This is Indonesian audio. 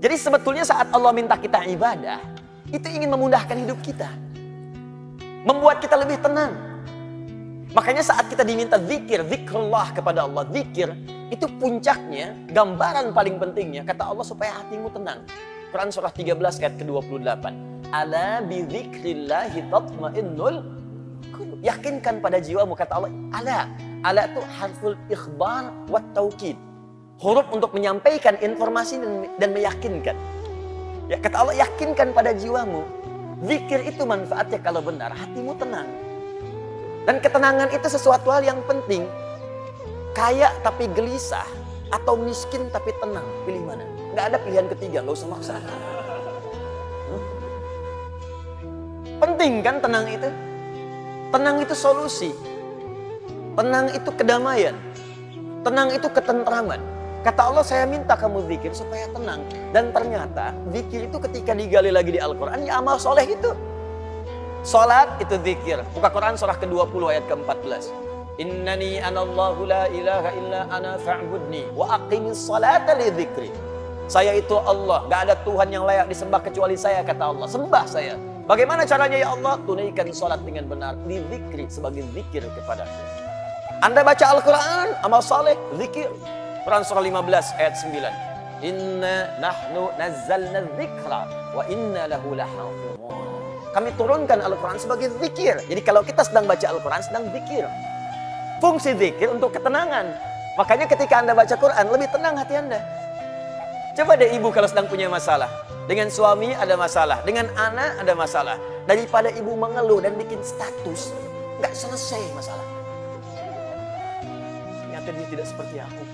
Jadi sebetulnya saat Allah minta kita ibadah, itu ingin memudahkan hidup kita. Membuat kita lebih tenang. Makanya saat kita diminta zikir, zikrullah kepada Allah, zikir, itu puncaknya, gambaran paling pentingnya, kata Allah supaya hatimu tenang. Quran surah 13 ayat ke-28. Ala bi zikrillahi tatmainnul Yakinkan pada jiwamu, kata Allah. Ala. Ala itu harful ikhbar wa taukid. Huruf untuk menyampaikan informasi dan, meyakinkan. Ya, kata Allah, yakinkan pada jiwamu. Zikir itu manfaatnya kalau benar, hatimu tenang. Dan ketenangan itu sesuatu hal yang penting. Kaya tapi gelisah atau miskin tapi tenang. Pilih mana? Nggak ada pilihan ketiga, nggak usah maksa. Hmm? Penting kan tenang itu? Tenang itu solusi. Tenang itu kedamaian. Tenang itu ketentraman. Kata Allah saya minta kamu zikir supaya tenang. Dan ternyata zikir itu ketika digali lagi di Al-Quran ya amal soleh itu. Salat itu zikir. Buka Quran surah ke-20 ayat ke-14. Innani anallahu la ilaha illa ana fa'budni wa aqimis salata li dzikri. Saya itu Allah, gak ada Tuhan yang layak disembah kecuali saya kata Allah. Sembah saya. Bagaimana caranya ya Allah? Tunaikan salat dengan benar di zikri sebagai zikir kepada. Anda baca Al-Quran, amal saleh, zikir. Quran surah 15 ayat 9. Inna nahnu nazzalna dzikra wa inna lahu. Kami turunkan Al-Quran sebagai zikir. Jadi kalau kita sedang baca Al-Quran, sedang zikir. Fungsi zikir untuk ketenangan. Makanya ketika Anda baca Quran, lebih tenang hati Anda. Coba deh ibu kalau sedang punya masalah. Dengan suami ada masalah. Dengan anak ada masalah. Daripada ibu mengeluh dan bikin status. Nggak selesai masalah. Ternyata dia tidak seperti aku.